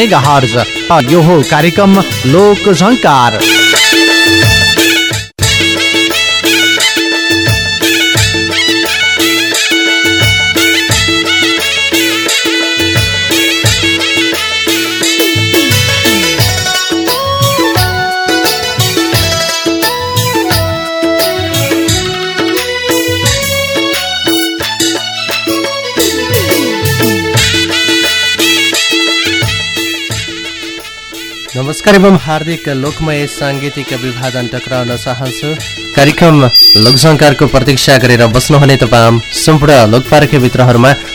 Mega hertz. यो हो कार्यक्रम लोक झङ्कार नमस्कार एवं हार्दिक लोकमय साङ्गीतिक विभाजन टक्राउन चाहन्छु। कार्यक्रम लोकसङ्कारको प्रतीक्षा गरेर बस्नुहुने तपाईँ सम्पूर्ण लोकपार्क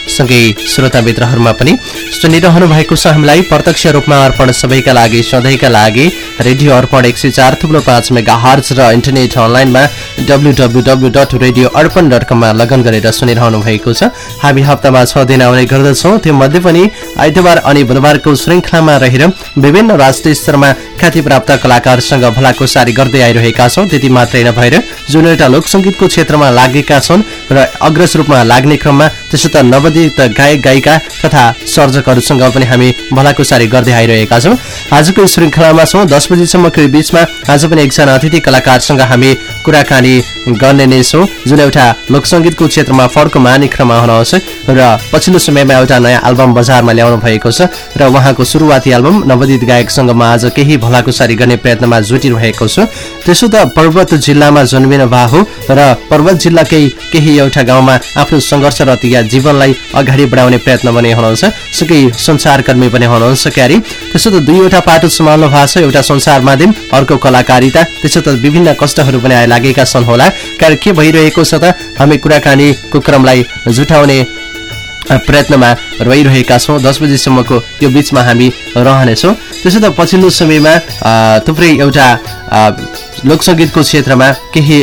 सँगै श्रोता मित्रहरूमा पनि सुनिरहनु भएको छ हामीलाई। प्रत्यक्ष रूपमा अर्पण सबैका लागि सधैँका लागि रेडियो अर्पण एक सय चार थुप्रो पाँच मेगा हर्च र इन्टरनेट अनलाइनमा डट लगन गरेर सुनिरहनु भएको छ। हामी हप्तामा छ दिन आउने गर्दछौँ। त्यो मध्ये पनि आइतबार अनि बुधबारको श्रृङ्खलामा रहेर विभिन्न राष्ट्रिय स्तरमा ख्याति प्राप्त कलाकारसँग भलाकुसारी गर्दै आइरहेका छौँ। त्यति मात्रै नभएर जुन एउटा लोकसङ्गीतको क्षेत्रमा लागेका छन् र अग्रज रूपमा लाग्ने क्रममा त्यसो त नवोदित गायक गायिका तथा सर्जकहरूसँग पनि हामी भलाकुसारी गर्दै आइरहेका छौँ। आजको श्रृङ्खलामा छौँ। दस बजीसम्मको बिचमा आज पनि एकजना अतिथि कलाकारसँग हामी कुराकानी गर्ने नै छौँ। जुन एउटा लोकसङ्गीतको क्षेत्रमा फड्को माने क्रममा हुनुहुन्छ र पछिल्लो समयमा एउटा नयाँ एल्बम बजारमा ल्याउनु भएको छ र उहाँको सुरुवाती एल्बम नवोदित गायकसँग म आज केही भलाकुसारी गर्ने प्रयत्नमा जुटिरहेको छु। त्यसो त पर्वत जिल्लामा जन्मिनु हो र पर्वत जिल्लाकै केही एउटा गाउँमा आफ्नो सङ्घर्षरत या जीवनलाई अगाडि बढाउने प्रयत्न पनि हुनुहुन्छ। सुकै संसारकर्मी पनि हुनुहुन्छ क्यारी। त्यसो त दुईवटा पाटो सम्हाल्नु भएको छ एउटा संसार माध्यम अर्को कलाकारिता। त्यसो त विभिन्न कष्टहरू पनि आइलागेका छन् होला। कारण के भइरहेको छ त? हामी कुराकानीको क्रमलाई जुटाउने प्रयत्नमा रहिरहेका छौँ। दस बजीसम्मको यो बिचमा हामी रहनेछौँ। त्यसो त पछिल्लो समयमा थुप्रै एउटा लोकसङ्गीतको क्षेत्रमा केही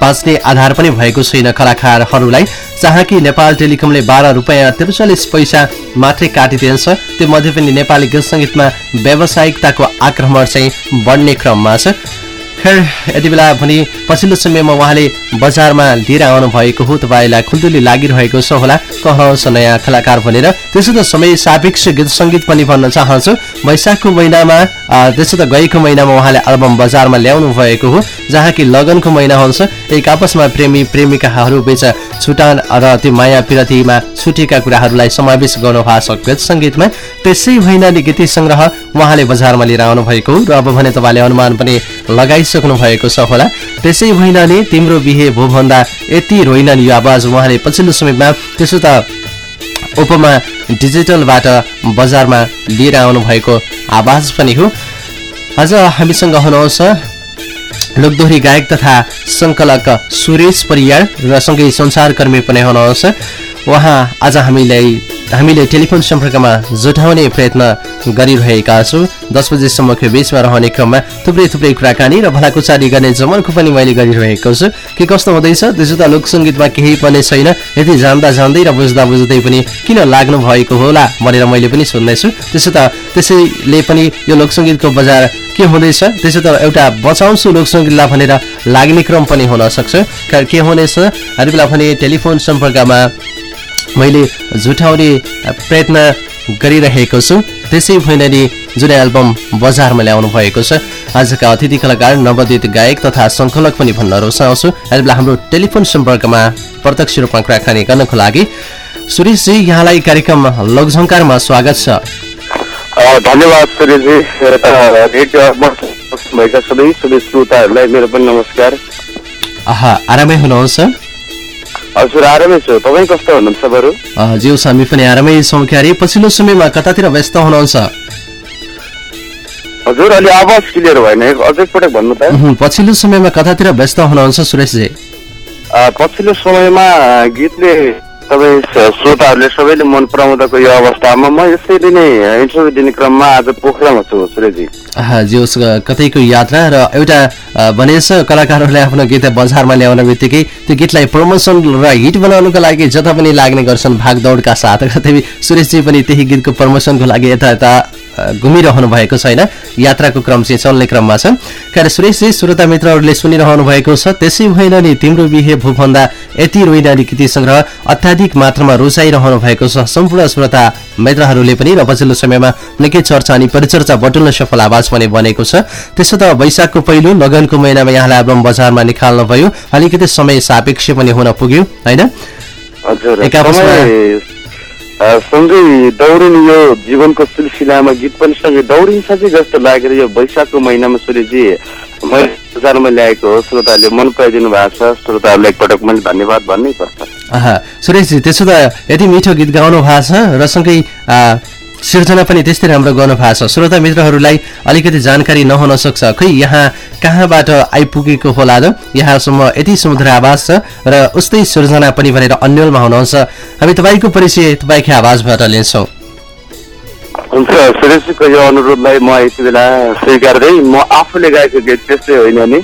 बाँच्ने आधार पनि भएको छैन कलाकारहरूलाई। जहाँ कि नेपाल टेलिकमले बाह्र रुपियाँ त्रिचालिस पैसा मात्रै काटिदिन्छ त्यो मध्ये पनि नेपाली गीत सङ्गीतमा व्यावसायिकताको आक्रमण चाहिँ बढ्ने क्रममा छ। खैर यति बेला भने पछिल्लो समयमा उहाँले बजारमा लिएर आउनु भएको हो। तपाईँलाई खुल्दुली लागिरहेको छ होला। कहन्छ नयाँ कलाकार भनेर त्यसो त समय सापेक्ष गीत सङ्गीत पनि भन्न चाहन्छु। वैशाखको महिनामा त्यसो त गएको महिनामा उहाँले एल्बम बजारमा ल्याउनु भएको हो जहाँ कि लगनको महिना हुन्छ। एक आपसमा प्रेमी प्रेमिकाहरू बिच छुटान र त्यो माया पिरतीमा छुटेका कुराहरूलाई समावेश गर्नु भएको छ गीत सङ्गीतमा। त्यसै महिनाले गीत सङ्ग्रह उहाँले बजारमा लिएर आउनु भएको र अब भने तपाईँले अनुमान पनि लगाइसक्नु भएको छ होला। त्यसै महिनाले तिम्रो बिहे भोभन्दा यति रोइन यो आवाज उहाँले पछिल्लो समयमा। त्यसो त उपमा डिजिटलबाट बजारमा लिएर आउनु भएको आवाज पनि हो। आज हामीसँग हुनुहुन्छ लोकदोहोरी गायक तथा सङ्कलक सुरेश परियार र सँगै संसारकर्मी पनि हुनुहुन्छ। उहाँ आज हामीलाई हामीले टेलिफोन सम्पर्कमा जुटाउने प्रयत्न गरिरहेका छौँ। दस बजेसम्मको बिचमा रहने क्रममा थुप्रै थुप्रै कुराकानी र भलाकुसारी गर्ने जमनको पनि मैले गरिरहेको छु। के कस्तो हुँदैछ? त्यसो त लोकसङ्गीतमा केही पनि छैन? यति जान्दा जान्दै र बुझ्दा बुझ्दै पनि किन लाग्नु भएको होला भनेर मैले पनि सुन्दैछु त्यसो त त्यसैले पनि यो लोकसङ्गीतको बजार के हुँदैछ? त्यसो त एउटा बचाउँछु लोकसङ्गीतलाई भनेर लाग्ने क्रम पनि हुनसक्छ के हुनेछ बेला भने टेलिफोन सम्पर्कमा मैले झुटाउने प्रयत्न गरिरहेको छु। त्यसै नि जुन एल्बम बजारमा ल्याउनु भएको छ। आजका अतिथि कलाकार नवोदित गायक तथा सङ्कलक पनि भन्न रुचाउँछु। अहिले हाम्रो टेलिफोन सम्पर्कमा प्रत्यक्ष रूपमा कुराकानी गर्नको लागि। सुरेशजी यहाँलाई कार्यक्रम लोकझङ्कारमा स्वागत छ। धन्यवाद सुरेशजी। भएका सबै सबै श्रोताहरूलाई मेरो पनि नमस्कार। आरामै हुनुहुन्छ? हजुर आरामै छु। तपाईँ कस्तो हुनुहुन्छ बरु? ज्यू हामी पनि आरामै छौँ क्यारे। पछिल्लो समयमा कतातिर व्यस्त हुनुहुन्छ? हजुर अलि आवाज क्लियर भएन। अझै पटक भन्नु त। पछिल्लो समयमा कतातिर व्यस्त हुनुहुन्छ सुरेशजी? पछिल्लो समयमा गीतले तपाईँ श्रोताहरूले सबैले मन पराउँदाको यो अवस्थामा म यसरी नै इन्टरभ्यू दिने क्रममा आज पोखरामा छु सुरेजी। जोस् कतैको यात्रा र एउटा भनेछ कलाकारहरूले आफ्नो गीत बजारमा ल्याउन बित्तिकै त्यो गीतलाई प्रमोसन र हिट बनाउनुको लागि जता पनि लाग्ने गर्छन् भागदौडका साथ। कतै सुरेशजी पनि त्यही गीतको प्रमोसनको लागि यता यता घुमिरहनु भएको छैन। यात्राको क्रम चाहिँ चल्ने क्रममा छ। कारण सुरेशजी श्रोता मित्रहरूले सुनिरहनु भएको छ। त्यसै भएन नि तिम्रो बिहे भूभन्दा यति रोइनाली गीत सङ्ग्रह अत्याधिक मात्रामा रुचाइरहनु भएको छ। सम्पूर्ण श्रोता मित्रहरूले पनि र पछिल्लो समयमा निकै चर्चा अनि परिचर्चा बटुल्न सफल आवाज पनि बनेको छ। त्यसो त वैशाखको पहिलो लगनको महिनामा यहाँलाई एल्बम बजारमा निकाल्नुभयो अलिकति समय सापेक्ष पनि हुन पुग्यो होइन? सँगै दौडिने यो जीवनको सिलसिलामा गीत पनि सँगै दौडिन्छ कि जस्तो लागेर यो वैशाखको महिनामा सूर्यजी मैले बजारमा ल्याएको हो श्रोताहरूले मन पराइदिनु भएको छ श्रोताहरूलाई एकपटक मैले धन्यवाद भन्नै पर्छ सुरेशजी त्यसो त यति मिठो गीत गाउनु भएको छ र सँगै सिर्जना पनि त्यस्तै राम्रो गर्नु भएको छ। श्रोता मित्रहरूलाई अलिकति जानकारी नहुन सक्छ खै यहाँ कहाँबाट आइपुगेको होला र यहाँसम्म यति समुद्र आवाज छ र उस्तै सिर्जना पनि भनेर अन्यलमा हुनुहुन्छ। हामी तपाईँको परिचय तपाईँकै आवाजबाट लिन्छौँ। हुन्छ सुरेशजीको यो अनुरोधलाई म यति बेला स्वीकार्दै म आफूले गाएको गीत त्यस्तै होइन नि।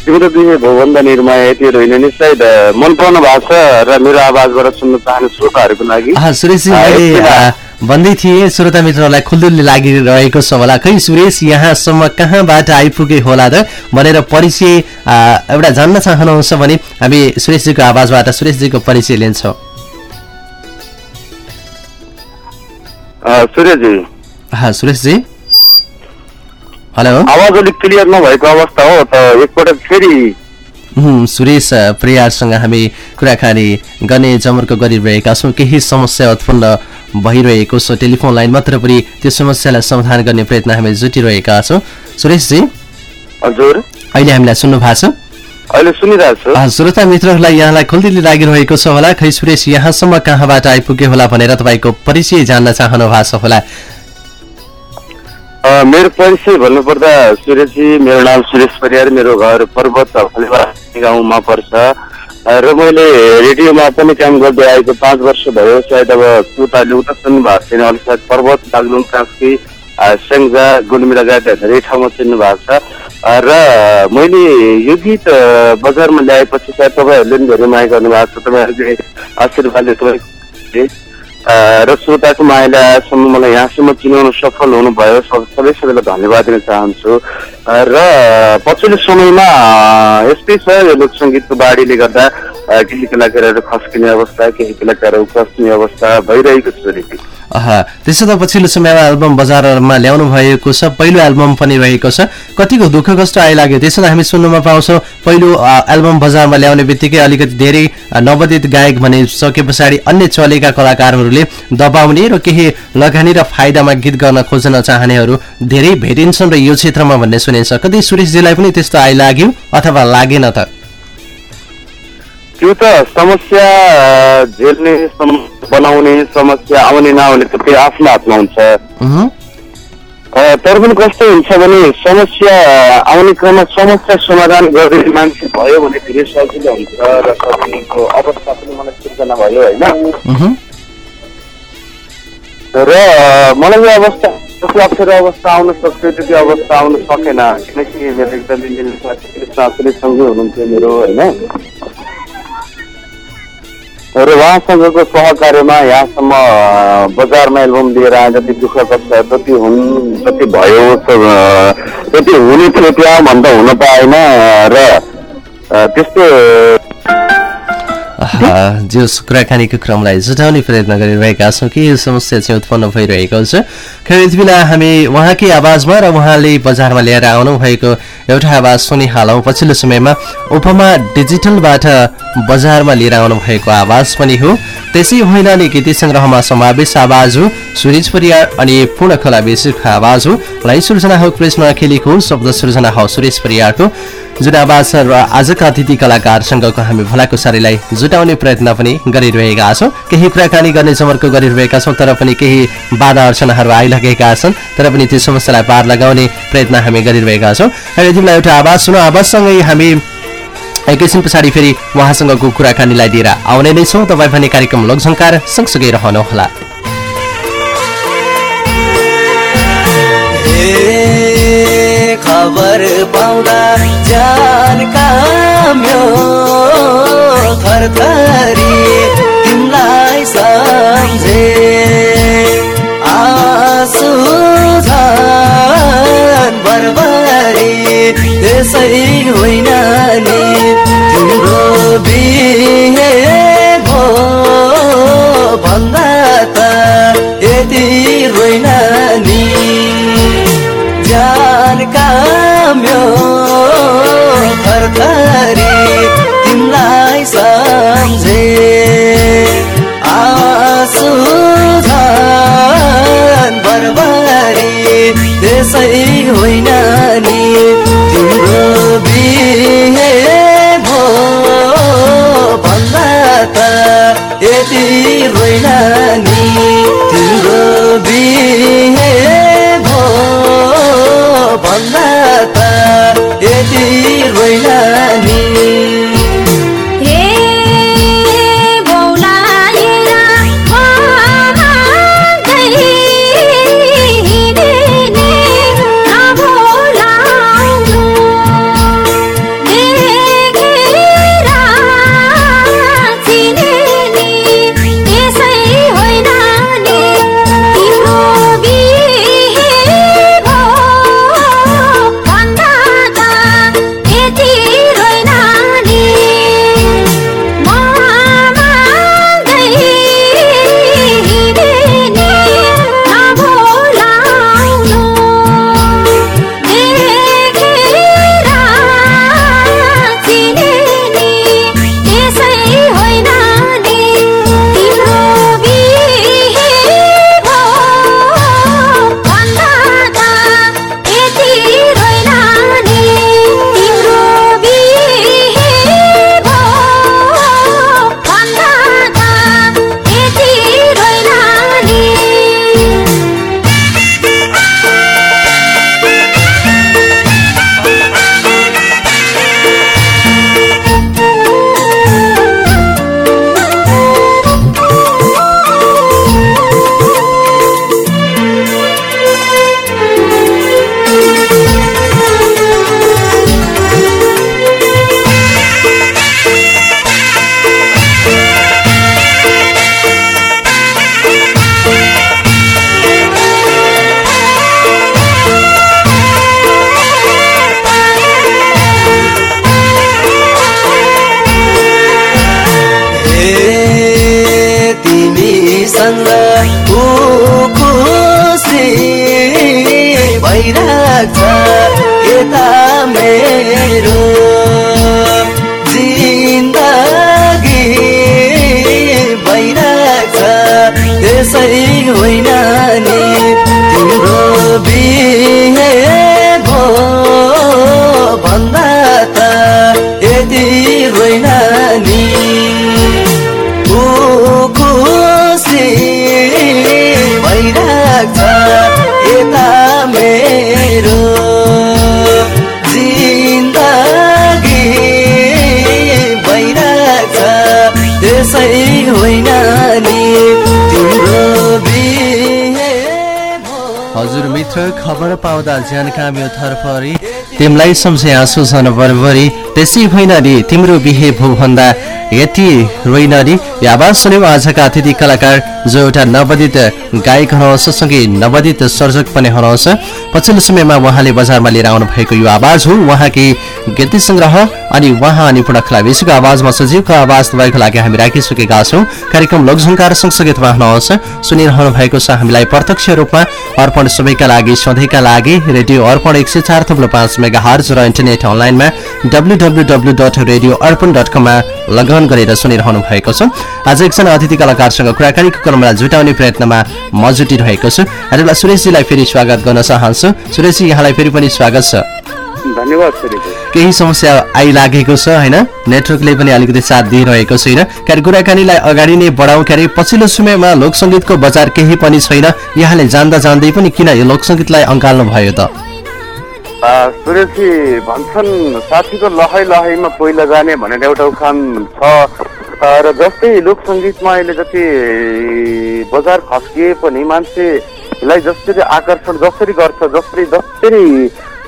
तिम्रो दिने भोभन्दा निर्माया यतिहरू होइन नि सायद मन पराउनु भएको छ र मेरो आवाजबाट सुन्न चाहने श्रोताहरूको लागि। सुरेशजी भन्दै थिएँ श्रोता मित्रहरूलाई खुल्दुली लागिरहेको छ होला। खै सुरेश यहाँसम्म कहाँबाट आइपुगे होला र भनेर परिचय एउटा जान्न चाहनुहुन्छ भने हामी सुरेशजीको आवाजबाट सुरेशजीको परिचय लिन्छौँ। सुरेशजी। हेलो। आवाज अलिक क्लियर नभएको अवस्था हो त एकपटक फेरि सुरेश अ, प्रियारसँग हामी कुराकानी गर्ने जमर्को गरिरहेका छौँ। केही समस्या उत्पन्न भइरहेको छ। टेलिफोन लाइन मात्र पनि त्यो समस्यालाई समाधान गर्ने प्रयत्न हामी जुटिरहेका छौँ। सुरेशजी हजुर। अहिले हामीलाई सुन्नु भएको छ? अहिले सुनिरहेको छु। श्रोता मित्रहरूलाई यहाँलाई खुल्दिली लागिरहेको छ होला। खै सुरेश यहाँसम्म कहाँबाट आइपुग्यो होला भनेर तपाईँको परिचय जान्न चाहनु भएको छ होला। मेरो परिचय भन्नुपर्दा सुरेशजी मेरो नाम सुरेश परियार मेरो घर पर्वत गाउँमा पर्छ। र मैले रेडियोमा पनि काम गर्दै आएको पाँच वर्ष भयो। सायद अब श्रोताहरूले उता सुन्नु भएको छैन। अलिक सायद पर्वत बागलुङ कास्की स्याङ्जा गुल्मी लगायत धेरै ठाउँमा चिन्नु भएको छ। र मैले यो गीत बजारमा ल्याएपछि सायद तपाईँहरूले पनि धेरै माया गर्नुभएको छ। तपाईँहरूले आशीर्वादले तपाईँले अ, र श्रोताको मायाले आजसम्म मलाई यहाँसम्म चिनाउन सफल हुनुभयो। सब- सबै सबैलाई धन्यवाद दिन चाहन्छु। र पछिल्लो समयमा यस्तै छ यो लोकसङ्गीतको बाढीले गर्दा केही कलाकारहरू खस्किने अवस्था केही कलाकारहरू खस्ने अवस्था भइरहेको छ त्यसो त पछिल्लो समयमा एल्बम बजारमा ल्याउनु भएको छ पहिलो एल्बम पनि रहेको छ। कतिको दुःख कष्ट आइलाग्यो त्यसो हामी सुन्नुमा पाउँछौँ पहिलो एल्बम बजारमा ल्याउने बित्तिकै अलिकति धेरै नवोदित गायक भनिसके पछाडि अन्य चलेका कलाकारहरूले दबाउने र केही लगानी र फाइदामा गीत गर्न खोज्न चाहनेहरू धेरै भेटिन्छन् र यो क्षेत्रमा भन्ने सुनिन्छ। कतै सुरेशजीलाई पनि त्यस्तो आइलाग्यो अथवा लागेन त? त्यो त समस्या झेल्ने बनाउने समस्या आउने नआउने त त्यो आफ्नो हातमा हुन्छ। तर पनि कस्तो हुन्छ भने समस्या आउने क्रममा समस्या समाधान गर्ने मान्छे भयो भने धेरै सजिलो हुन्छ र सजिलोको अवस्था पनि मलाई सिर्जना भयो होइन? र मलाई यो अवस्था अप्ठ्यारो अवस्था आउन सक्थ्यो त्यो अवस्था आउन सकेन किनकि मेरो एकदमै मिल्ने साथी कृष्ण आचार्यसँगै हुनुहुन्थ्यो मेरो होइन? र उहाँसँगको सहकार्यमा यहाँसम्म बजारमा एल्बम लिएर आए जति दुःख कष्ट जति हुन् जति भयो जति हुने थियो त्यहाँ भन्दा हुन पाएन र त्यस्तो जस कुराकानीको क्रमलाई जुटाउने प्रयत्न गरिरहेका छौँ के यो समस्या चाहिँ उत्पन्न भइरहेको छ। खै यति बेला हामी उहाँकै आवाजमा र उहाँले बजारमा ल्याएर आउनु भएको एउटा आवाज सुनिहालौँ। पछिल्लो समयमा उपमा डिजिटलबाट बजारमा लिएर आउनु भएको आवाज पनि हो। त्यसै नि गीति सङ्ग्रहमा समावेश आवाज हो सुरेश परियार अनि पूर्ण कला बेसीको आवाज हो लय सृजना हो कृष्ण खेलेको शब्द सृजना हो सुरेश परियारको। जुन आवाज छ र आजका अतिथि कलाकारसँगको हामी भलाकुसारीलाई जुटाउने प्रयत्न पनि गरिरहेका छौँ। केही कुराकानी गर्ने समर्को गरिरहेका छौँ तर पनि केही बाधा अर्चनाहरू आइलागेका छन्। तर पनि त्यो समस्यालाई पार लगाउने प्रयत्न हामी गरिरहेका छौँ। र यतिलाई एउटा आवाज सुनौ आवाजसँगै हामी एकैछिन पछाडि फेरि उहाँसँगको कुराकानीलाई लिएर आउने नै छौँ। तपाईँ भने कार्यक्रम लोकसङ्कार सँगसँगै रहनुहोला खबर पाउँदा जान काम्यो थरथरी तिमीलाई सम्झे। आँसु झन् बर्बारी त्यसै होइन नि तिम्रो बिहे भो भन्दा त यति रोइन नि जान काम्यो भर्खरी तिमीलाई सम्झे। आसु त्यसै होइन नि। तिम्रो बिहे भो भन्दा त यति रोइन नि। तिम्रो बिहे हजुर मित्र खबर पाउँदा ज्यान काम्यो थरपरी तिमीलाई सम्झे आँसु छन् बरबरी त्यसै होइन नि तिम्रो बिहे भो भन्दा यति रोइन नि यो आवाज सुन्यौँ आजका अतिथि कलाकार जो एउटा नवोदित गायक हुनुहुन्छ सँगै नवोदित सर्जक पनि हुनुहुन्छ पछिल्लो समयमा उहाँले बजारमा लिएर आउनु भएको यो आवाज हो उहाँकै गीत सङ्ग्रह अनि उहाँ अनि पूर्ण विश्वको आवाजमा सजीवको आवाज तपाईँको लागि हामी राखिसकेका छौँ। कार्यक्रम लोकझङ्कार सँगसँगै तपाईँ हुनुहुन्छ सुनिरहनु भएको छ हामीलाई प्रत्यक्ष रूपमा अर्पण सबैका लागि सधैँका लागि रेडियो अर्पण एक सय चार थप्लो पाँच मेगा हर्ज र इन्टरनेट अनलाइनमा W W W dot radio Arpan dot कममा लगन गरेर सुनिरहनु भएको छ। आज एकजना अतिथि कलाकारसँग कुराकानीको क्रमलाई जुटाउने प्रयत्नमा म जुटिरहेको छु। हामीलाई सुरेशजीलाई फेरि स्वागत गर्न चाहन्छु। सुरेशजी यहाँलाई फेरि पनि स्वागत छ। धन्यवाद सुरेश केही समस्या आइलागेको छ होइन? नेटवर्कले पनि अलिकति साथ दिइरहेको छैन। क्यारे कुराकानीलाई अगाडि नै बढाउँ क्यारे पछिल्लो समयमा लोकसङ्गीतको बजार केही पनि छैन। यहाँले जान्दा जान्दै पनि किन यो लोकसङ्गीतलाई अँगाल्नु भयो त? सुरेशजी भन्छन् साथीको लहै लहैमा पहिला जाने भनेर एउटा उखान छ। र जस्तै लोकसङ्गीतमा अहिले जति बजार खस्किए पनि मान्छेलाई जसरी आकर्षण जसरी गर्छ जसरी जसरी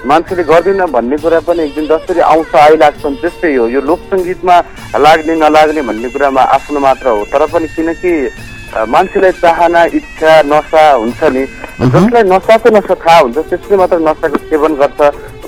मान्छेले गर्दैन भन्ने कुरा पनि एक दिन जसरी आउँछ आइलाग्छन् त्यस्तै हो। यो लोकसङ्गीतमा लाग्ने नलाग्ने भन्ने कुरामा आफ्नो मात्र हो। तर पनि किनकि मान्छेलाई चाहना इच्छा नसा हुन्छ नि। जसलाई नसाको नसा थाहा हुन्छ त्यसले मात्र नसाको सेवन गर्छ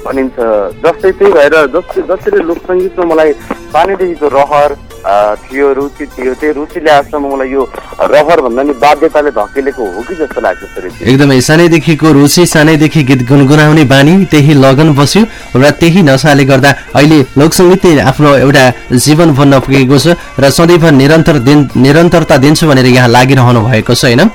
भनिन्छ। जस्तै त्यही भएर जसरी जसरी लोकसङ्गीतमा मलाई सानैदेखिको रहर थियो रुचि थियो त्यही रुचिले आजसम्म मलाई यो रहर भन्दा नि बाध्यताले धकेलेको हो कि जस्तो लाग्छ एकदमै सानैदेखिको रुचि सानैदेखि गीत गुनगुनाउने बानी त्यही लगन बस्यो र त्यही नसाले गर्दा अहिले लोकसङ्गीतले आफ्नो एउटा जीवन बन्न पुगेको छ र सधैँभर निरन्तर दिन निरन्तरता दिन्छु भनेर यहाँ लागिरहनु भएको छ होइन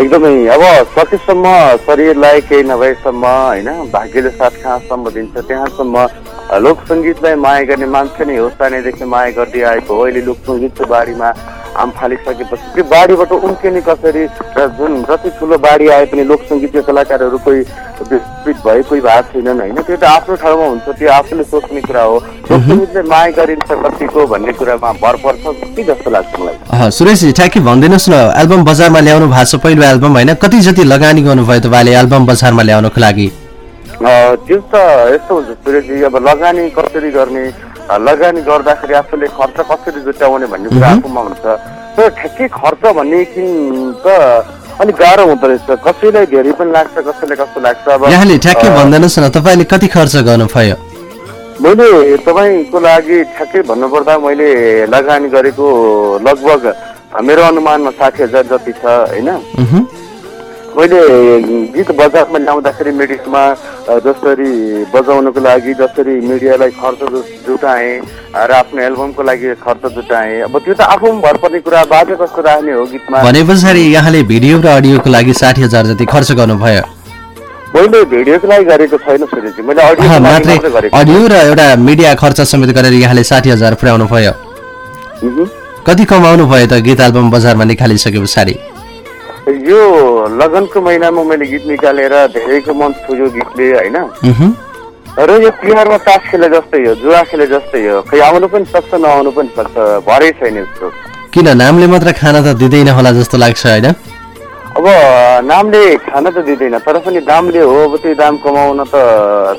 एकदमै अब सकेसम्म शरीरलाई केही नभएसम्म होइन भाग्यले साथ कहाँसम्म दिन्छ? त्यहाँसम्म अ, लोकसङ्गीतलाई माया गर्ने मान्छे नै हो। सानैदेखि माया गर्दै आएको हो। अहिले लोकसङ्गीतको बाढीमा आम फालिसकेपछि त्यो बाढीबाट उम्किने कसरी र जुन जति ठुलो बाढी आए पनि लोकसङ्गीतका कलाकारहरू कोही विस्तृत भए कोही भएको छैनन् होइन? त्यो त आफ्नो ठाउँमा हुन्छ त्यो आफूले सोच्ने कुरा हो। लोकसङ्गीतले माया गरिन्छ कतिको भन्ने कुरामा भर पर्छ कि जस्तो लाग्छ मलाई? सुरेशजी ठ्याक्कै भनिदिनुहोस् न एल्बम बजारमा ल्याउनु भएको छ पहिलो एल्बम होइन? कति जति लगानी गर्नुभयो तपाईँले एल्बम बजारमा ल्याउनको लागि? त्यो त यस्तो हुन्छ सुरेशजी अब लगानी कसरी गर्ने? लगानी गर्दाखेरि आफूले खर्च कसरी जुटाउने भन्ने कुरा आफूमा हुन्छ। तर ठ्याक्कै खर्च भन्ने कि त अलिक गाह्रो हुँदो रहेछ। कसैलाई धेरै पनि लाग्छ कसैलाई कस्तो लाग्छ? अब यहाँले ठ्याक्कै भनिदिनुहोस् न तपाईँले कति खर्च गर्नुभयो मैले तपाईँको लागि ठ्याक्कै भन्नुपर्दा मैले लगानी गरेको लगभग मेरो अनुमानमा साठी हजार जति छ होइन? मैले गीत बजारमा ल्याउँदाखेरि मिडियामा जसरी बजाउनको लागि जसरी मिडियालाई खर्च जुटाएँ र आफ्नो एल्बमको लागि खर्च जुटाएँ। अब त्यो त आफूमा भर पर्ने कुरा बाजे कस्तो राख्ने हो गीतमा। भने पछाडि यहाँले भिडियो र अडियोको लागि साठी हजार जति खर्च गर्नुभयो। मैले भिडियोको लागि गरेको छैन सुरेशजी मैले अँ, अडियोको लागि मात्रै मात्रै गरेको अडियो र एउटा मिडिया खर्च समेत गरेर यहाँले साठी हजार पुर्याउनु भयो। कति कमाउनु भयो त गीत एल्बम बजारमा निकालिसके पछाडि? यो लगनको महिनामा मैले गीत निकालेर धेरैको मन छुयो गीतले होइन? र यो तिहारमा तास खेले जस्तै हो जुवा खेले जस्तै हो खै आउनु पनि सक्छ नआउनु पनि सक्छ भरै छैन यसको किन नामले मात्र खाना त दिँदैन होला जस्तो लाग्छ होइन? अब नामले खान त दिँदैन तर पनि दामले हो अब त्यही दाम कमाउन त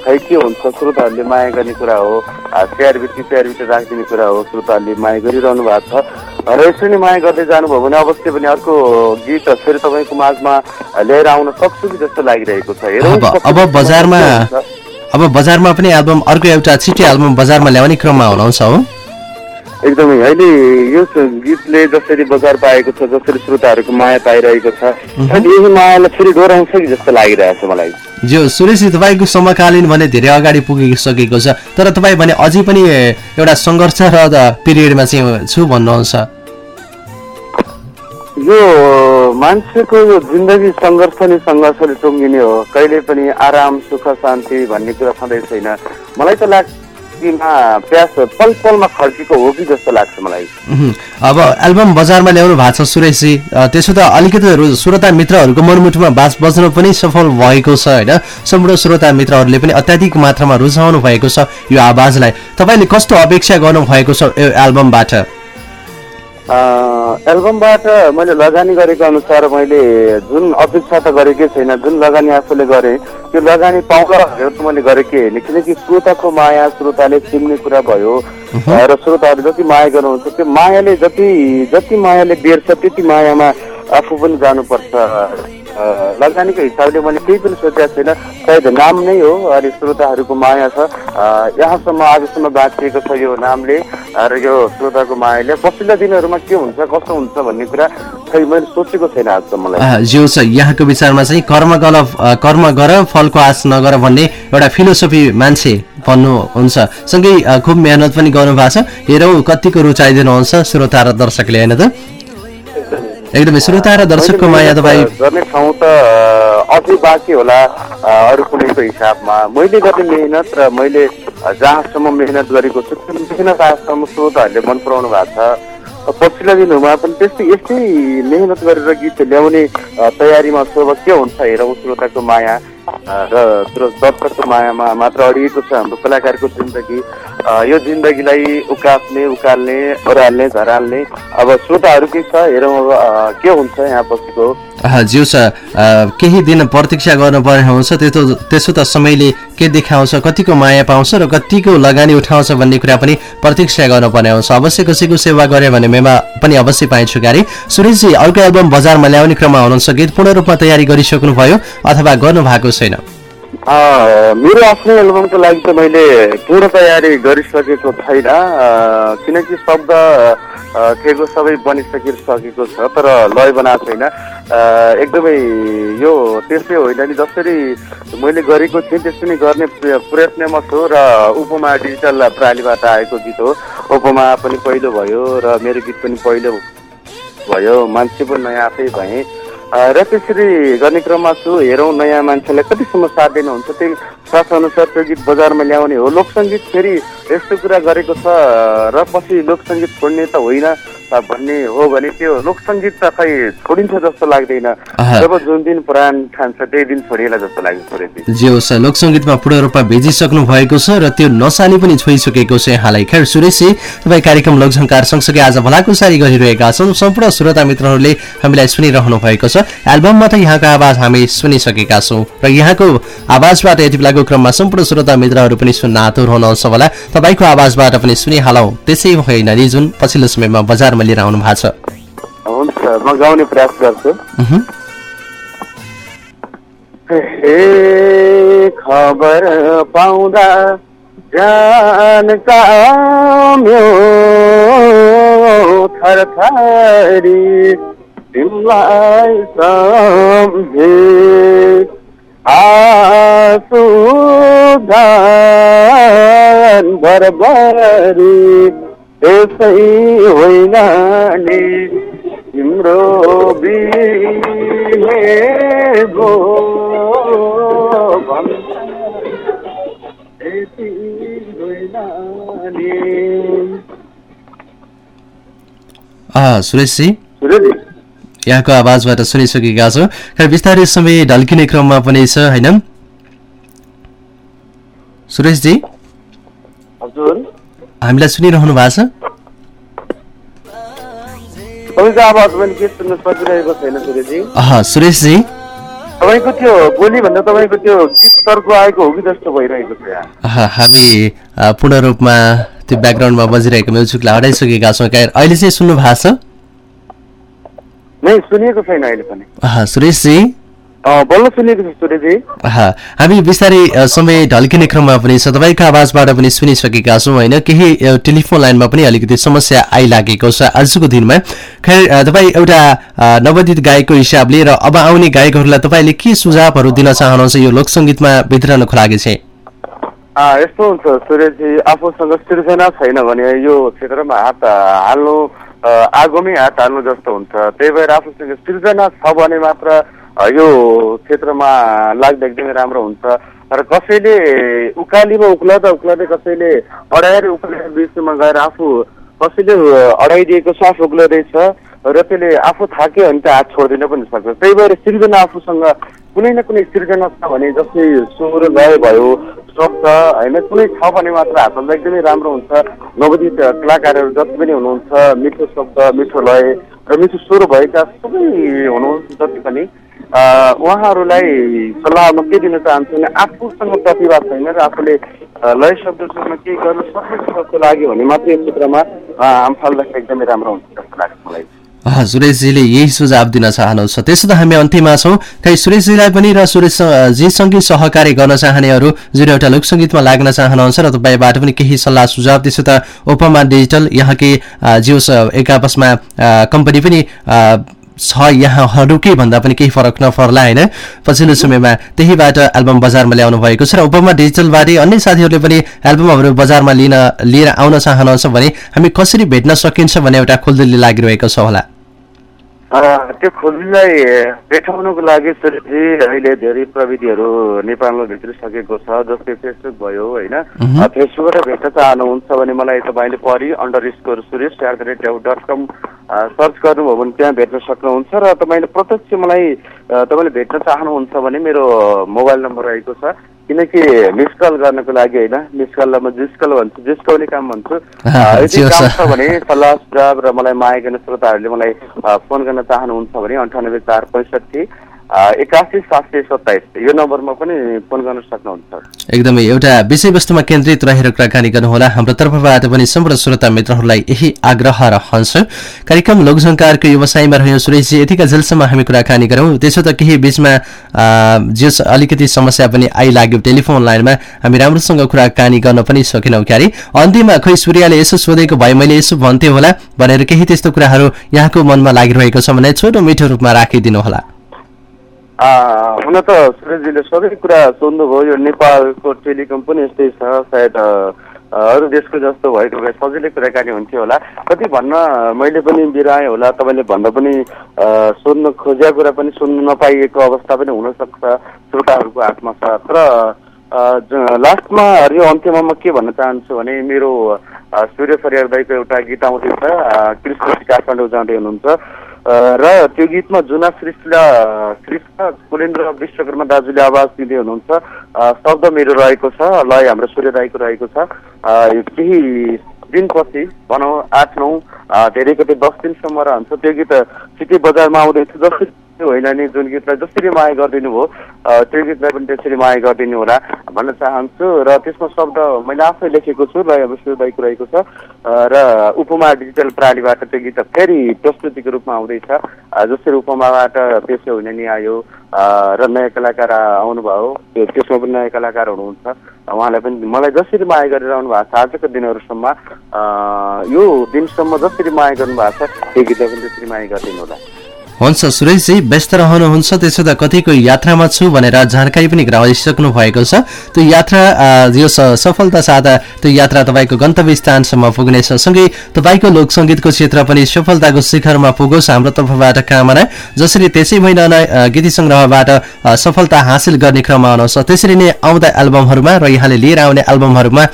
खै के हुन्छ? श्रोताहरूले माया गर्ने कुरा हो स्याहार भित्री स्याहार भित्र राखिदिने कुरा हो श्रोताहरूले माया गरिरहनु भएको छ। र यसरी नै माया गर्दै जानुभयो भने अवश्य पनि अर्को गीत फेरि तपाईँको माझमा लिएर आउन सक्छु कि जस्तो लागिरहेको छ। हेरौँ अब बजारमा। अब बजारमा पनि एल्बम अर्को एउटा छिटो एल्बम बजारमा ल्याउने क्रममा हुनुहुन्छ हो। एकदमै अहिले यो गीतले जसरी बजार पाएको छ जसरी श्रोताहरूको माया पाइरहेको छ अनि यही मायालाई फेरि डोराउँछ कि जस्तो लागिरहेछ मलाई। जो सुरेशजी तपाईँको समकालीन भने धेरै अगाडि पुगिसकेको छ तर तपाईँ भने अझै पनि एउटा सङ्घर्ष र पिरियडमा चाहिँ छु भन्नुहुन्छ। यो मान्छेको यो जिन्दगी सङ्घर्ष नै सङ्घर्षले टुङ्गिने हो। कहिले पनि आराम सुख शान्ति भन्ने कुरा छँदै छैन। मलाई त लाग्छ प्यास पल पलमा हो कि जस्तो लाग्छ मलाई। अब एल्बम बजारमा ल्याउनु भएको छ सुरेशजी। त्यसो त अलिकति श्रोता मित्रहरूको मनमुटुमा बास बज्न पनि सफल भएको छ होइन? सम्पूर्ण श्रोता मित्रहरूले पनि अत्याधिक मात्रामा रुचाउनु भएको छ यो आवाजलाई। तपाईँले कस्तो अपेक्षा गर्नु भएको छ यो एल्बमबाट? एल्बमबाट मैले लगानी गरेको अनुसार मैले जुन अपेक्षा त गरेकै छैन जुन लगानी आफूले गरेँ त्यो लगानी पाउन भनेर त मैले गरेकै होइन। किनकि श्रोताको माया श्रोताले चिन्ने कुरा भयो र श्रोताहरू जति माया गर्नुहुन्छ त्यो मायाले जति जति मायाले बेर्छ त्यति मायामा आफू पनि जानुपर्छ। लगानीको हिसाबले मैले केही पनि सोचेको छैन। सायद नाम नै हो अनि श्रोताहरूको माया छ। यहाँसम्म आजसम्म बाँचिएको छ यो नामले र यो श्रोताको मायाले। पछिल्ला दिनहरूमा के हुन्छ कस्तो हुन्छ भन्ने कुरा खै मैले सोचेको छैन आजसम्मलाई जो छ यहाँको विचारमा चाहिँ कर्म गर कर्म गर फलको आश नगर भन्ने एउटा फिलोसफी मान्छे भन्नुहुन्छ। सँगै खुब मेहनत पनि गर्नु भएको छ। हेरौँ कतिको रुचाइदिनुहुन्छ श्रोता र दर्शकले होइन त? एकदमै श्रोता र दर्शकको माया तपाईँ गर्ने ठाउँ त अझै बाँकी होला अरू कुनैको हिसाबमा। मैले गर्ने मेहनत र मैले जहाँसम्म मेहनत गरेको छु त्यो मेहनत आजसम्म श्रोताहरूले मन पराउनु भएको छ। पछिल्ला दिनहरूमा पनि त्यस्तै यस्तै मेहनत गरेर गीत ल्याउने तयारीमा छु। अब के हुन्छ हेरौँ श्रोताको माया। र दर्शकको मायामा मात्र अडिएको छ हाम्रो कलाकारको जिन्दगी यो जिन्दगीलाई उकास्ने उकाल्ने ओह्राल्ने झराल्ने अब श्रोताहरूकै छ हेरौँ अब के हुन्छ यहाँ पछिको ज्यू छ केही दिन प्रतीक्षा गर्नुपर्ने हुन्छ त्यसो त्यसो त समयले के देखाउँछ कतिको माया पाउँछ र कतिको लगानी उठाउँछ भन्ने कुरा पनि प्रतीक्षा गर्नुपर्ने हुन्छ। अवश्य कसैको सेवा गरे भने मेमा पनि अवश्य पाइन्छु गाडी। सुरेशजी अर्को एल्बम बजारमा ल्याउने क्रममा हुनुहुन्छ गीत पूर्ण रूपमा तयारी गरिसक्नु भयो अथवा गर्नु भएको छैन मेरो आफ्नो एल्बमको लागि त मैले पूर्ण तयारी गरिसकेको छैन। किनकि शब्द थेगो सबै बनिसकिसकेको छ तर लय बनाएको छैन। एकदमै यो त्यस्तै होइन नि जसरी मैले गरेको थिएँ त्यस्तै नै गर्ने प्र- प्रयत्नमा छु र उपमा डिजिटल प्रालीबाट आएको गीत हो। उपमा पनि पहिलो भयो र मेरो गीत पनि पहिलो भयो। मान्छे पनि नयाँ आफै भएँ। र त्यसरी गर्ने क्रममा छु हेरौँ नयाँ मान्छेलाई कतिसम्म साथ दिनुहुन्छ त्यही साथ अनुसार त्यो गीत बजारमा ल्याउने हो। लोकसङ्गीत फेरि यस्तो कुरा गरेको छ र पछि लोकसङ्गीत छोड्ने त होइन। भन्ने हो भने त्यो लोकसङ्गीत त खै छोडिन्छ जस्तो लाग्दैन। जब जुन दिन पुराण ठान्छ त्यही दिन छोडिएला जस्तो लाग्छ जे होस् लोकसङ्गीतमा पूर्ण रूपमा भेजिसक्नु भएको छ र त्यो नसानी पनि छोइसकेको छ। यहाँलाई खैर सुरेशजी तपाईँ कार्यक्रम लोकझङ्कार सँगसँगै आज भलाकुसारी गरिरहेका छौँ। सम्पूर्ण श्रोता मित्रहरूले हामीलाई सुनिरहनु भएको छ। एल्बममा त यहाँको आवाज हामी सुनिसकेका छौँ। र यहाँको आवाजबाट यति बेलाको क्रममा सम्पूर्ण श्रोता मित्रहरू पनि सुन्न आतुर हुनुहुन्छ होला। तपाईँको आवाजबाट पनि सुनिहालौँ। त्यसै होइन नि जुन पछिल्लो समयमा बजारमा लिएर आउनु भएको छ। हुन्छ म गाउने प्रयास गर्छु। खबर पाउँदा जान काम्यो थरथरी तिमीलाई सम्झे। आसु धान भरभरी त्यसै होइन नि तिम्रो बिहे भो भन्दा यति होइन नि। सुरेशजी यहाँको आवाजबाट सुनिसकेका छौँ। खै बिस्तारै समय ढल्किने क्रममा पनि छ होइन सुरेशजी हजुर। हामीलाई सुनिरहनु भएको छ? सुरेशजी। तपाईँको त्यो बोलीभन्दा तपाईँको त्यो गीत तर्को आएको हो कि जस्तो भइरहेको छ हामी पूर्ण रूपमा त्यो ब्याकग्राउन्डमा बजिरहेको म्युजिकलाई हटाइसकेका छौँ। अहिले चाहिँ सुन्नु भएको छ? सुनिएको छैन अहिले पनि। सुरेशजी। हामी बिस्तारै समय ढल्किने क्रममा पनि छ। तपाईँको आवाजबाट पनि सुनिसकेका छौँ होइन? केही टेलिफोन लाइनमा पनि अलिकति समस्या आइलागेको छ आजको दिनमा। खैर तपाईँ एउटा नवोदित गायकको हिसाबले र अब आउने गायकहरूलाई तपाईँले के सुझावहरू दिन चाहनुहुन्छ यो लोकसङ्गीतमा भित्रनको लागि चाहिँ? यस्तो हुन्छ सुरेशजी आफूसँग सृजना छैन भने यो क्षेत्रमा हात हाल्नु आगोमै हात हाल्नु जस्तो हुन्छ। त्यही भएर आफूसँग सृजना छ भने मात्र यो क्षेत्रमा लाग्दा एकदमै राम्रो हुन्छ। र कसैले उकालीमा उक्लदा उक्लदै कसैले अडाएर उक्लाएर बिचमा गएर आफू कसैले अडाइदिएको आफू उक्लदैछ र त्यसले आफू थाक्यो भने त हात छोडिदिन पनि सक्छ। त्यही भएर सृजना आफूसँग कुनै न कुनै सृजना छ भने जस्तै स्वर लय भयो शब्द होइन कुनै छ भने मात्र हात हाल्दा एकदमै राम्रो हुन्छ। नवोदित कलाकारहरू जति पनि हुनुहुन्छ मिठो शब्द मिठो लय र मिठो स्वर भएका सबै हुनुहुन्छ जति पनि। उहाँहरूलाई सल्लाह म के दिन चाहन्छु भने आफूसँग प्रतिभा छैन र आफूले लय शब्दसँग केही गर्न सक्ने जस्तो लाग्यो भने मात्रै यो क्षेत्रमा हाम फाल्दाखेरि एकदमै राम्रो हुन्छ जस्तो लाग्छ मलाई। सुरेशजीले यही सुझाव दिन चाहनुहुन्छ। त्यसो त हामी अन्त्यमा छौँ। खै सुरेशजीलाई पनि र सुरेशजीसँगै सहकार्य गर्न चाहनेहरू जुन एउटा लोकसङ्गीतमा लाग्न चाहनुहुन्छ र तपाईँबाट पनि केही सल्लाह सुझाव त्यसो त ओपमा डिजिटल यहाँकै अ, एक आपसमा कम्पनी पनि छ यहाँहरूकै भन्दा पनि केही फरक नपर्ला होइन? पछिल्लो समयमा त्यहीबाट एल्बम बजारमा ल्याउनु भएको छ र उपमा डिजिटलबाटै अन्य साथीहरूले पनि एल्बमहरू बजारमा लिन लिएर आउन चाहनुहुन्छ भने हामी कसरी भेट्न सकिन्छ भन्ने एउटा खुल्दुली लागिरहेको छ होला। त्यो खोजीलाई देखाउनको लागि सुरेशजी अहिले धेरै प्रविधिहरू नेपालमा भित्रिसकेको छ जस्तै फेसबुक भयो होइन? फेसबुकबाट भेट्न चाहनुहुन्छ भने मलाई तपाईँले परि underscore Suresh at the rate dot com search गर्नुभयो भने त्यहाँ भेट्न सक्नुहुन्छ र तपाईँले प्रत्यक्ष मलाई तपाईँले भेट्न चाहनुहुन्छ भने मेरो मोबाइल नम्बर रहेको छ। किनकि मिस कल गर्नको लागि होइन मिस कललाई म जिस्कल भन्छु जिस्काउने काम भन्छु यदि काम। छ भने सल्लाह सुझाव र मलाई माया गर्ने श्रोताहरूले मलाई फोन गर्न चाहनुहुन्छ भने अन्ठानब्बे चार पैँसठी एकासी सात सय सत्ताइस। यो नम्बरमा पनि फोन गर्न सक्नुहुन्छ। एकदमै एउटा विषयवस्तुमा केन्द्रित रहेर कुराकानी गर्नुहोला। हाम्रो तर्फबाट पनि सम्पूर्ण श्रोता मित्रहरूलाई यही आग्रह रहन्छ। कार्यक्रम लोकसङ्कारको व्यवसायमा रह्यो सुरेशजी यतिका जेलसम्म हामी कुराकानी गरौँ। त्यसो त केही बिचमा जस अलिकति समस्या पनि आइलाग्यो टेलिफोन लाइनमा। हामी राम्रोसँग कुराकानी गर्न पनि सकेनौँ क्यारे। अन्त्यमा खै सूर्यले यसो सोधेको भए मैले यसो भन्थेँ होला भनेर केही त्यस्तो कुराहरू यहाँको मनमा लागिरहेको छ भने छोटो मिठो रूपमा राखिदिनु होला हुन त सुरेशजीले सबै कुरा सोध्नुभयो। यो नेपालको टेलिकम पनि यस्तै छ सायद अरू देशको जस्तो भएको भए सजिलै कुराकानी हुन्थ्यो होला। कति भन्न मैले पनि बिराएँ होला तपाईँले भन्दा पनि सोध्न खोजेको कुरा पनि सुन्नु नपाइएको अवस्था पनि हुनसक्छ श्रोताहरूको हातमा छ। तर लास्टमा यो अन्त्यमा म के भन्न चाहन्छु भने मेरो सूर्य परियार दाईको एउटा गीत आउँदैछ कृष्ण काठमाडौँ जाँदै हुनुहुन्छ। र त्यो गीतमा जुना श्रेष्ठ श्रेष्ठ कुलेन्द्र विश्वकर्मा दाजुले आवाज दिँदै हुनुहुन्छ। शब्द मेरो रहेको छ लय हाम्रो सूर्य दाईको रहेको छ। केही दिनपछि भनौँ आठ नौ धेरै कतै दस दिनसम्म रहन्छ। त्यो गीत सिटी बजारमा आउँदैछ। जसरी होइन नि जुन गीतलाई जसरी माया गरिदिनु भयो त्यो गीतलाई पनि त्यसरी माया गरिदिनु होला भन्न चाहन्छु। र त्यसमा शब्द मैले आफै लेखेको छु लय अब सूर्यदाईको रहेको छ। र उपमा डिजिटल प्रणालीबाट त्यो गीत फेरि प्रस्तुतिको रूपमा आउँदैछ। जसरी उपमाबाट त्यसो होइन नि आयो र नयाँ कलाकार आउनुभयो। त्यो त्यसमा पनि नयाँ कलाकार हुनुहुन्छ। उहाँलाई पनि मलाई जसरी माया गरेर आउनु भएको छ आजको दिनहरूसम्म यो दिनसम्म जसरी माया गर्नुभएको छ त्यो गीतलाई पनि त्यसरी माया गरिदिनु होला। हुन्छ सुरेशजी व्यस्त रहनुहुन्छ त्यसो त कतिको यात्रामा छु भनेर जानकारी पनि गराइसक्नु भएको छ। त्यो यात्रा यो सफलता साथ त्यो यात्रा तपाईँको गन्तव्य स्थानसम्म पुग्नेछ। सँगै तपाईँको लोकसङ्गीतको क्षेत्र पनि सफलताको शिखरमा पुगोस् हाम्रो तर्फबाट कामना। जसरी त्यसै महिना नै गीत सङ्ग्रहबाट सफलता हासिल गर्ने क्रममा आउनुहोस्। त्यसरी नै आउँदा एल्बमहरूमा र यहाँले लिएर आउने एल्बमहरूमा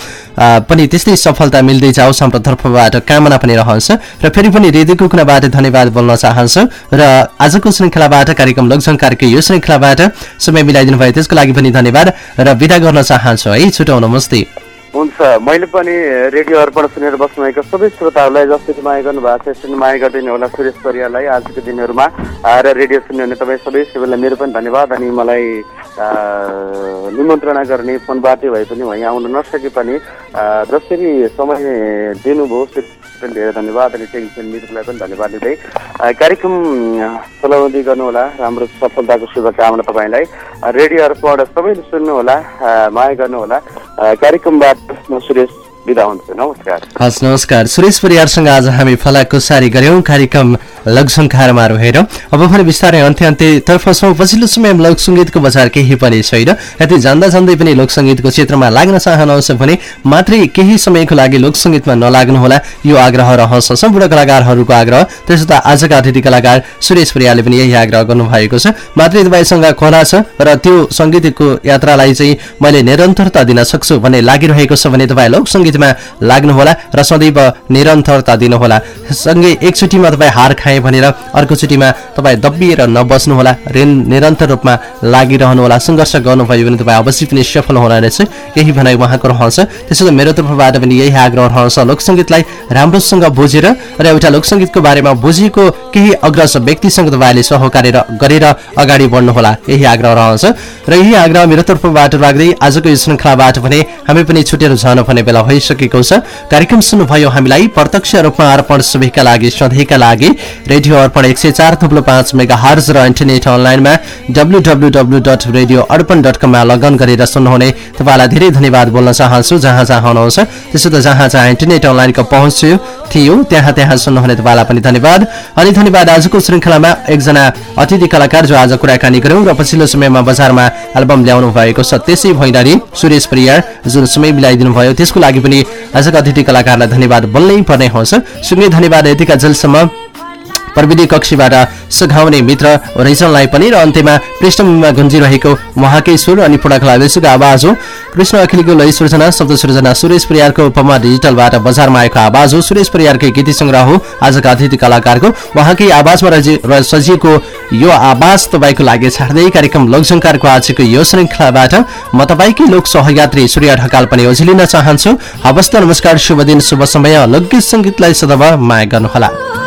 पनि त्यस्तै सफलता मिल्दै जाओस् हाम्रो तर्फबाट कामना पनि रहन्छ। र फेरि पनि हृदयको कुनाबाट धन्यवाद बोल्न चाहन्छु। र आजको श्रृङ्खलाबाट कार्यक्रम लोकसङ्कारको यो श्रृङ्खलाबाट समय मिलाइदिनु भयो। त्यसको लागि पनि धन्यवाद र विदा गर्न चाहन्छु है। छुटाउन नमस्ते। हुन्छ। मैले पनि रेडियो अर्पण सुनेर बस्नुभएका सबै श्रोताहरूलाई जसरी माया गर्नुभएको छ यसरी माया गरिदिनु होला सुरेश परियालाई आजको दिनहरूमा। आएर रेडियो सुन्ने हुने तपाईँ सबै सबैलाई मेरो पनि धन्यवाद अनि मलाई निमन्त्रणा गर्ने फोनबाटै भए पनि उहाँ आउन नसके पनि जसरी समय दिनुभयो पनि धेरै धन्यवाद अनि टेलिभिजन मित्रलाई पनि धन्यवाद दिँदै कार्यक्रम चलाउँदै गर्नुहोला। राम्रो सफलताको शुभकामना तपाईँलाई। रेडियो अर्पण सबैले सुन्नुहोला माया गर्नुहोला। कार्यक्रमबाट म सुरेश बिदा हुन्छु। नमस्कार। हस् नमस्कार। सुरेश परियारसँग आज हामी फलाकुसारी गऱ्यौँ। कार्यक्रम लघुसङ्खारमा रहेर। अब भने बिस्तारै अन्त्य अन्त्यतर्फ छौँ। पछिल्लो समयमा लोकसङ्गीतको बजार केही पनि छैन। यति जान्दा जान्दै पनि लोकसङ्गीतको क्षेत्रमा लाग्न चाहनुहुन्छ भने मात्रै केही समयको लागि लोकसङ्गीतमा नलाग्नुहोला। यो आग्रह रहन्छ सम्पूर्ण कलाकारहरूको आग्रह। त्यसो त आजका अतिथि कलाकार सुरेश परियारले पनि यही आग्रह गर्नुभएको छ। मात्रै तपाईँसँग कला छ र त्यो सङ्गीतको यात्रालाई चाहिँ मैले निरन्तरता दिन सक्छु भन्ने लागिरहेको छ भने तपाईँ लोकसङ्गीतमा लाग्नुहोला र सदैव निरन्तरता दिनुहोला। सँगै एकचोटिमा तपाईँ हार खाए भनेर अर्कोचोटिमा तपाईँ दबिएर नबस्नुहोला। रेन निरन्तर रूपमा लागिरहनुहोला। सङ्घर्ष गर्नुभयो भने तपाईँ अवश्य पनि सफल हुन रहेछ। यही भनाइ उहाँको रहन्छ। त्यसो त मेरो तर्फबाट पनि यही आग्रह रहन्छ। लोकसङ्गीतलाई राम्रोसँग बुझेर र एउटा लोकसङ्गीतको बारेमा बुझेको केही अग्रज व्यक्तिसँग तपाईँले सहकार्य गरेर अगाडि बढ्नुहोला। यही आग्रह रहन्छ। र यही आग्रह मेरो तर्फबाट राख्दै आजको यो श्रृङ्खलाबाट भने हामी पनि छुटेर जानुपर्ने बेला भइसकेको छ। कार्यक्रम सुन्नुभयो हामीलाई। प्रत्यक्ष रूपमा अर्पण सबैका लागि सधैँका लागि। रेडियो अर्पण एक सय चार थुप्रो पाँच मेगा हर्ज र इन्टरनेट अनलाइनमा W W W dot radio Arpan dot कममा लगन गरेर सुन्नुहुने तपाईँलाई धेरै धन्यवाद बोल्न चाहन्छु। जहाँ जहाँ हुनुहुन्छ त्यसो त जहाँ जहाँ इन्टरनेट अनलाइनको पहुँच थियो त्यहाँ त्यहाँ सुन्नुहुने तपाईँलाई पनि धन्यवाद। अनि धन्यवाद आजको श्रृङ्खलामा एकजना अतिथि कलाकार जो आज कुराकानी गऱ्यौँ र पछिल्लो समयमा बजारमा एल्बम ल्याउनु भएको छ त्यसै भैँडारी सुरेश परियार जुन समय मिलाइदिनु भयो त्यसको लागि पनि आजका अतिथि कलाकारलाई धन्यवाद बोल्नै पर्ने हुन्छ। सँगै धन्यवाद यतिका जेलसम्म। प्रविधि कक्षीबाट सघाउने मित्र रिजनलाई पनि र अन्त्यमा पृष्ठभूमिमा गुन्जिरहेको उहाँकै सुर अनि विश्वको आवाज हो। कृष्ण अखिलको लय सृजना शब्द सृजना सुरेश परियारको उपमा डिजिटलबाट बजारमा आएको आवाज हो। सुरेश परियारकै गीती सङ्ग्रह हो। आजका अतिथि कलाकारको उहाँकै आवाजमा सजिएको यो आवाज तपाईँको लागि छाड्दै कार्यक्रम लोकसङ्कारको आजको यो श्रृङ्खलाबाट म तपाईँकै लोक सहयात्री सूर्य ढकाल पनि ओझिलिन चाहन्छु। हवस् त नमस्कार शुभ दिन शुभ समय। लोकगीत सङ्गीतलाई सदैव माया गर्नुहोला।